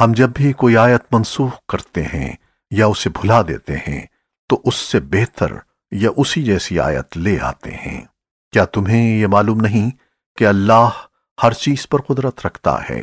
ہم جب بھی کوئی آیت منسوخ کرتے ہیں یا اسے بھلا دیتے ہیں، تو اس سے بہتر یا اسی جیسی آیت لے آتے ہیں۔ کیا تمہیں یہ معلوم نہیں کہ اللہ ہر چیز پر قدرت رکھتا ہے؟